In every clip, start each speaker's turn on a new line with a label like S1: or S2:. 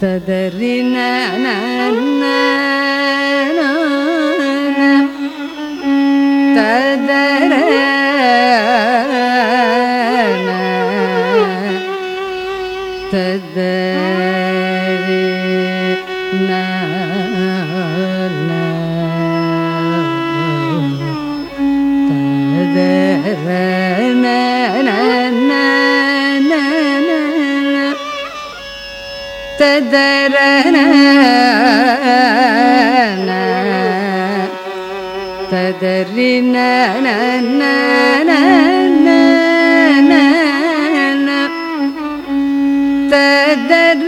S1: تدري نانا نا تدرنا. تدرنا. تدرنا.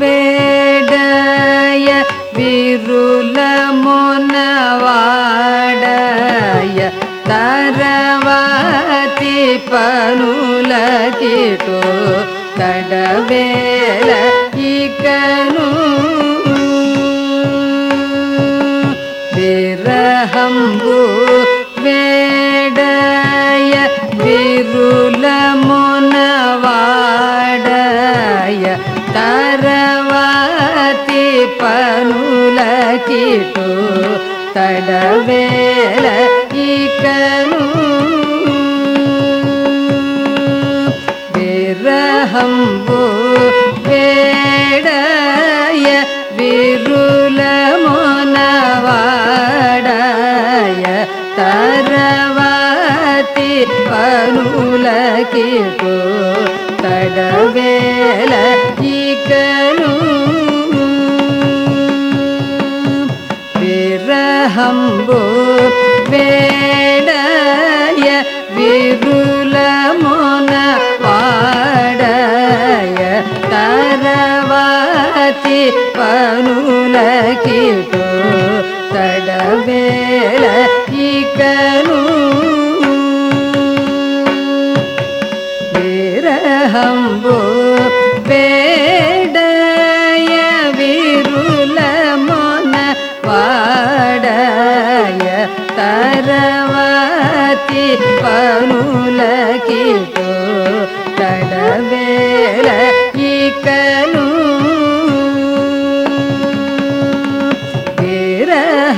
S1: వేడయ విరులమునవాడయ తరవతి తరవాతి పనుల కిటో తడవేల ఇకను విరహంబు వే తడవేల ఇకను విరహంబు వేడయ విరుల మొనవాడయ తరవాతి పనుల తడవేల పనుల కిటో తడవేల ఇకను. విరహంబు వేడయ విరుల మొన వాడయ తరవాతి పనుల కిటో తడవేల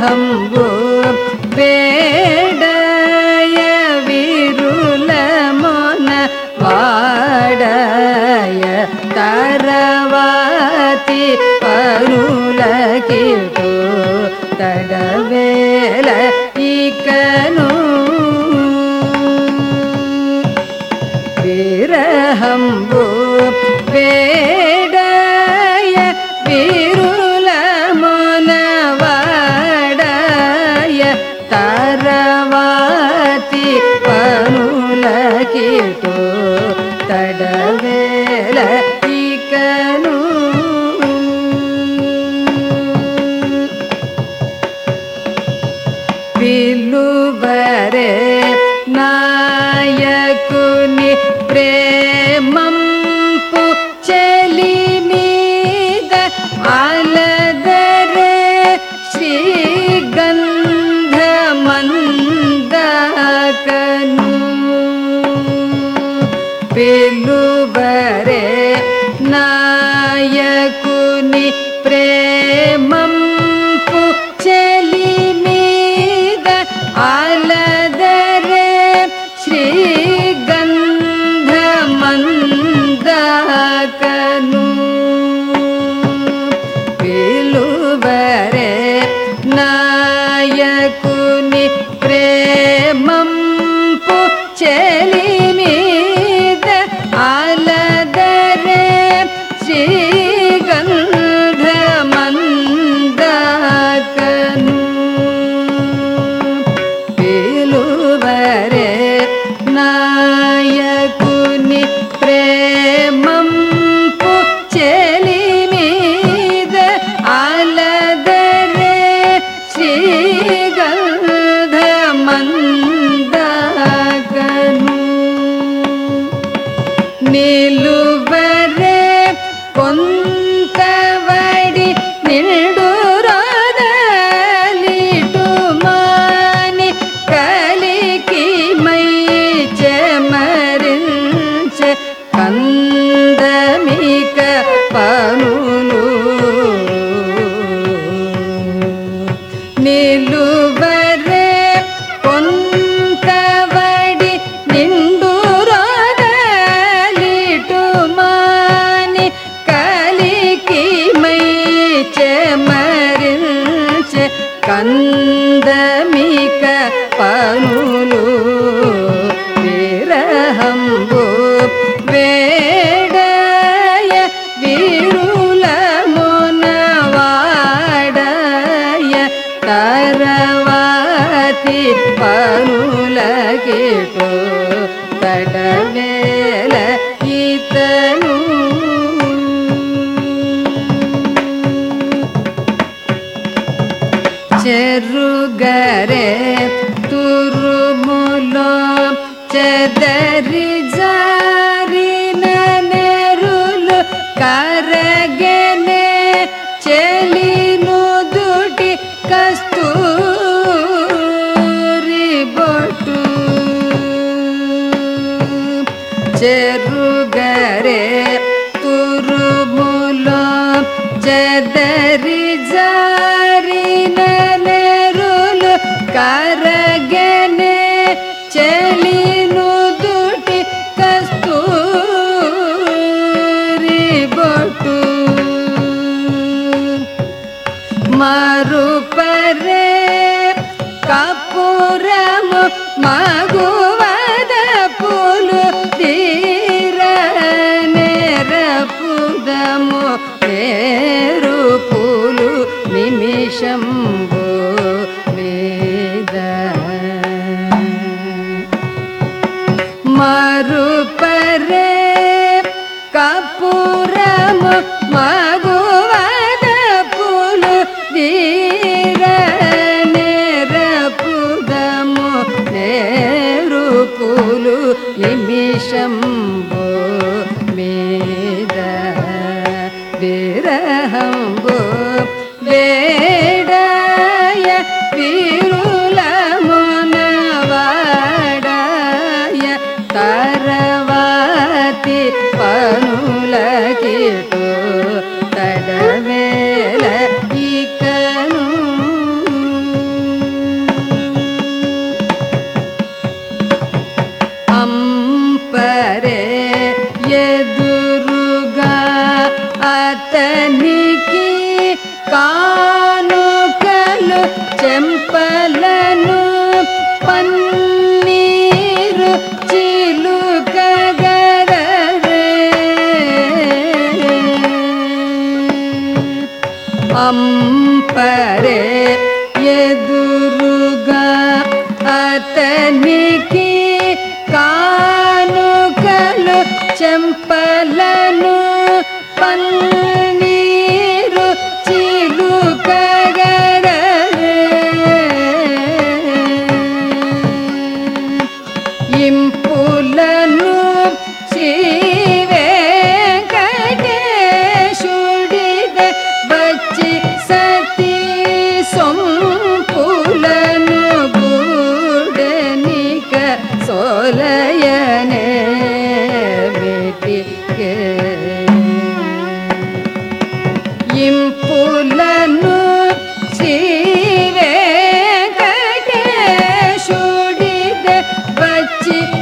S1: ఇకను విరహంబు వేడయ విరుల మొన వాడయ తరవాతి పనుల కిటో తడవేల കേട്ടോ çelik गरे तुल ज चेदरि जारिनुलु करगे चलिनु कस्तु बट। तुरुमुलो चदरि పన్నీరు చిలుకగర అంపరే ఎదురుగా అతనికి కానుకలు చెంపలను పన్న 几。